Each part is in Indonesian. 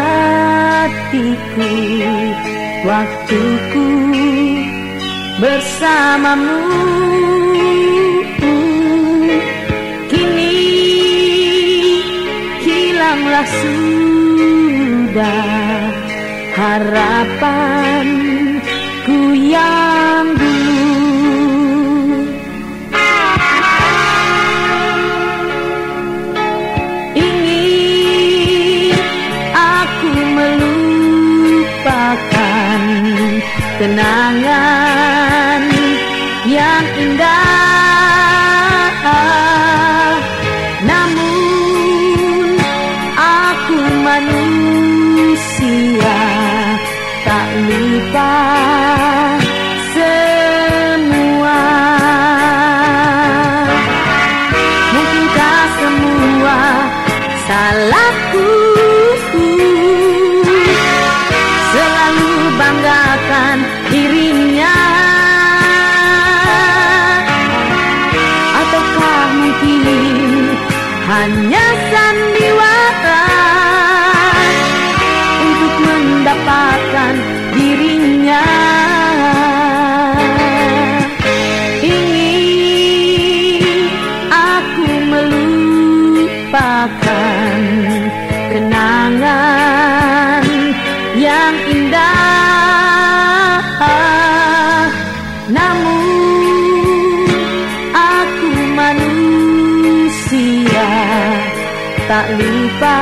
hatiku Waktuku bersamamu. Kini hilanglah sudah harapanku yang kenangan hanya sandiwara Untuk mendapatkan dirinya. Ingin aku melupakan kenangan tak lupa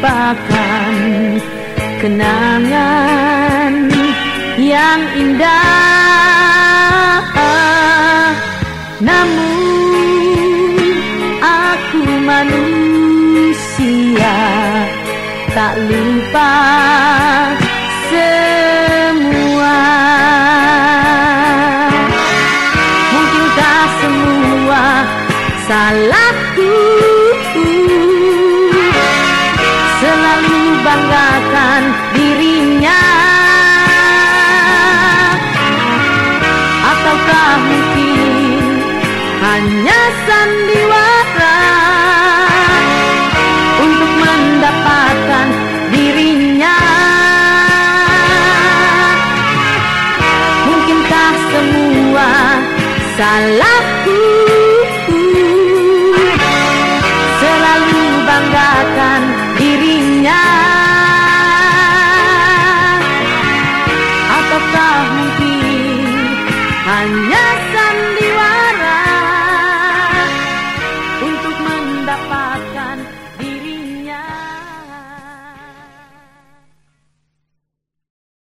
melupakan kenangan yang indah. Namun aku manusia tak lupa semua. Mungkinkah semua salahku Selalu banggakan dirinya. Ataukah mungkin hanya sandiwara Untuk mendapatkan dirinya? Mungkinkah semua salah